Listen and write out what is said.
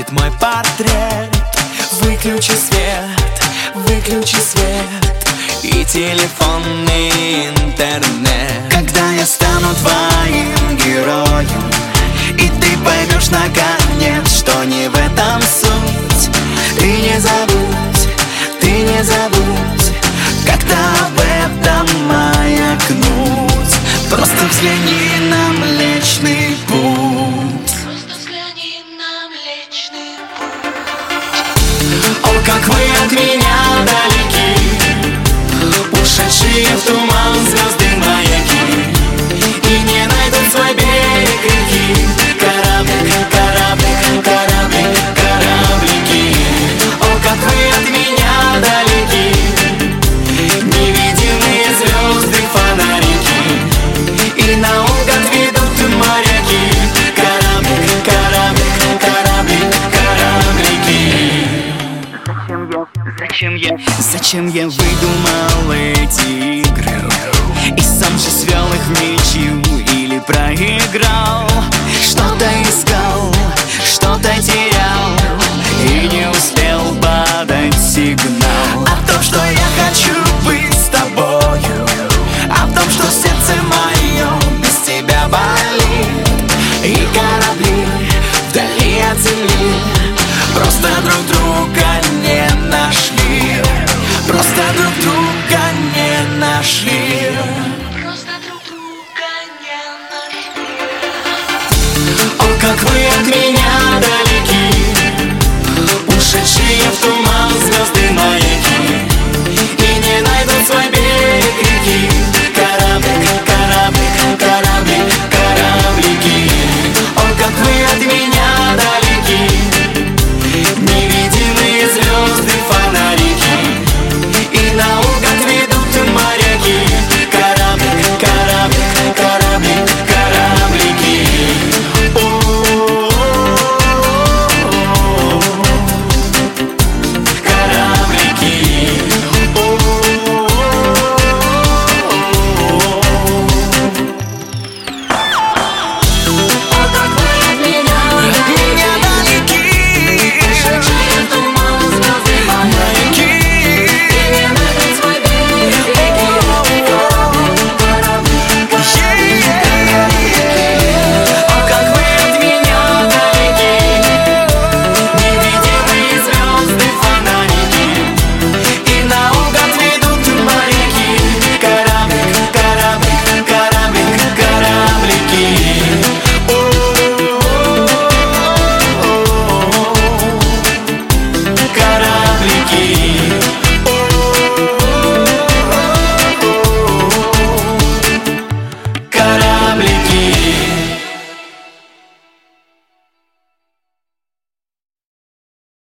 вот мой портрет. Выключи свет, выключи свет. И телефонный интернет. Когда я стану твоим героем И ты поймешь наконец, что не в этом суть. Ты не забудь, ты не забудь me. Зачем я, зачем я выдумал эти игры? И сам же свел их в ничью или проиграл? Что-то искал, что-то терял И не успел подать сигнал. О том, что я хочу быть с тобою О том, что сердце мое без тебя болит как вы от меня